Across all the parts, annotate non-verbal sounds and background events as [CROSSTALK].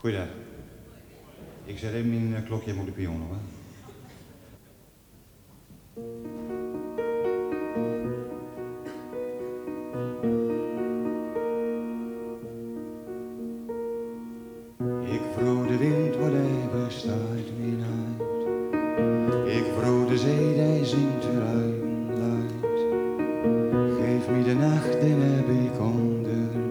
Goeiedag. Ik zet even mijn eh, klokje op de piano. Hè. Ik vroeg de wind wat hij bestaat mijn huid. Ik vroeg de zee die zingt eruit. Geef me de nacht en heb ik onderdak.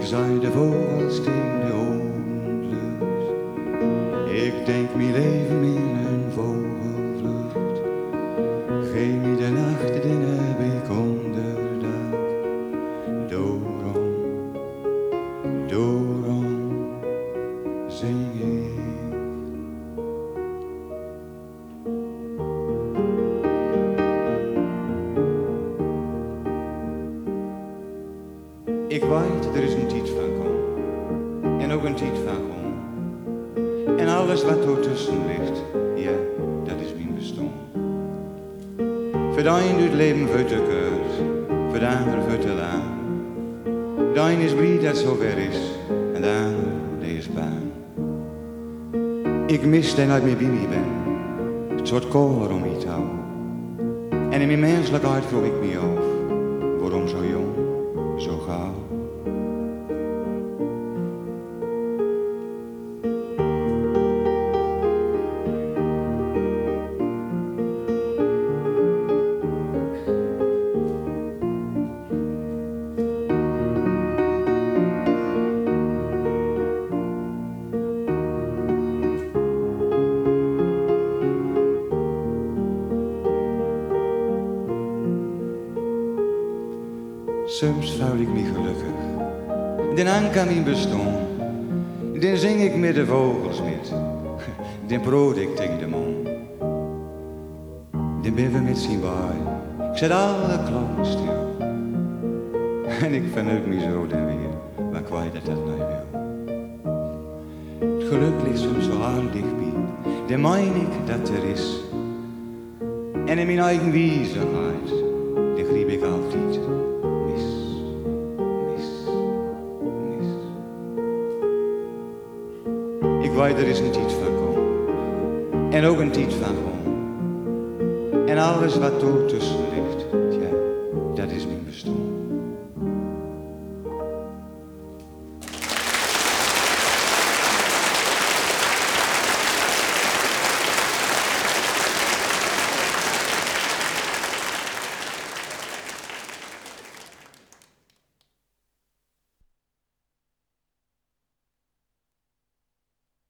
Ik zei de vogels tegen de ogenlucht. Ik denk mijn leven in een vogelvlucht. Geef me de nacht, dan heb ik onderdak. Daarom, daarom zing ik. Ik weet, er is een tijd van kom. En ook een tijd van kom. En alles wat ertussen ligt, ja, dat is mijn bestaan. Voor de het leven voor te kort, voor de ander voor te lang. De is blij dat zover is, en de ander is bang. Ik mis dat ik meer bij ben, het soort kolen om me te houden. En in mijn menselijkheid vroeg ik me af, waarom zo jong, zo gauw? Soms voel ik me gelukkig. Dan aan kan mijn bestaan. Dan zing ik met de vogels met. [LAUGHS] Dan brood ik tegen de man. Dan ben we met z'n baai. Ik zet alle klokken stil. [LAUGHS] En ik verneuk me zo dan weer. Maar kwijt dat dat nou wil. Het geluk ligt soms zo hard dichtbij. Dan meen ik dat er is. En in mijn eigen wiezenheid. Dan griep ik altijd er is een tijd van kom. En ook een tijd van kom. En alles wat er tussen